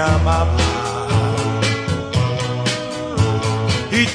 amaba. Y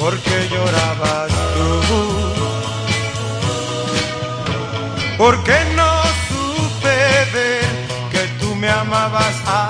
porque llorabas tú. Porque no supe ver que tú me amabas a